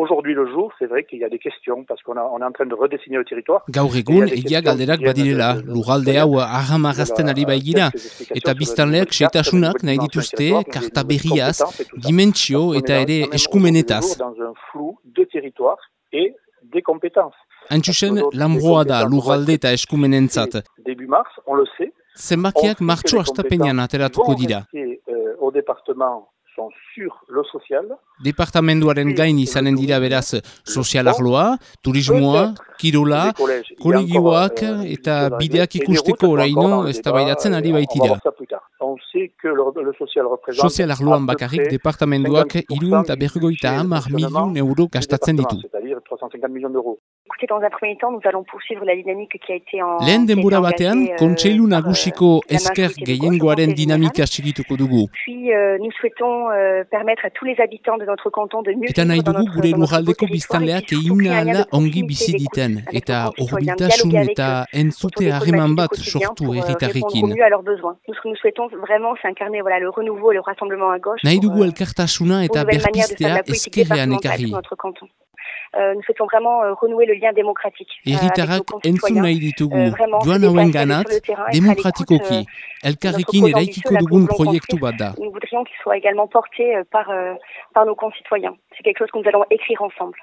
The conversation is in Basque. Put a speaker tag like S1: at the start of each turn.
S1: aujourd'hui le jour, c'est vrai qu'il y a des questions parce qu'on on est en train de redessiner le territoire.
S2: Gaur egun, egia galderak badirela, lugalde hau ahamagazten ari baigira, eta biztanleak setasunak nahi dituzte, karta berriaz, dimentsio eta ere eskumenetaz.
S1: Dans un flou de territoire et des compétences.
S2: Antxusen, lambroa da lugalde eta eskumenentzat.
S1: Début mars, on le sait.
S2: Zenbakiak martxo astapenean ateratuko dira.
S1: Euh, au département sont sur le social.
S2: Departamenduaren gain izanen dira beraz sozial arloa, turismoa, kirola, kolegioak eta bideak ikusteko oraino ez tabaidatzen ari baitira. Sozial arloan bakarrik departamenduak irun eta bergoita hamar milion euro gastatzen ditu.
S3: Dans un premier temps, nous allons poursuivre la dynamique qui a été en...
S2: Lehen denbora batean, euh, kontseilu nagusiko esker gehiengoaren dinamika segituko dugu.
S3: Puis, euh, nous souhaitons euh, permettre à tous les habitants de notre canton de mieux
S2: Eta nahi dugu gure lurraldeko biztanleak egin ala ongi bizi diten, eta horbiltasun eta entzute harreman bat sortu erritarrekin.
S3: Nous souhaitons vraiment s'incarner voilà, le renouveau, le rassemblement à gauche.
S2: Nahi dugu elkartasuna eta berpiztea eskerrean ekarri.
S3: Euh, nous souhaitons vraiment euh, renouer le lien démocratique.
S2: Euh, Herritarrak entzun nahi ditugu, joan hauen ganat, demokratikoki, elkarrekin eraikiko dugun proiektu bat da.
S3: Nous voudrions qu'il soit également porté par, par nos concitoyens. C'est quelque chose que nous allons écrire ensemble.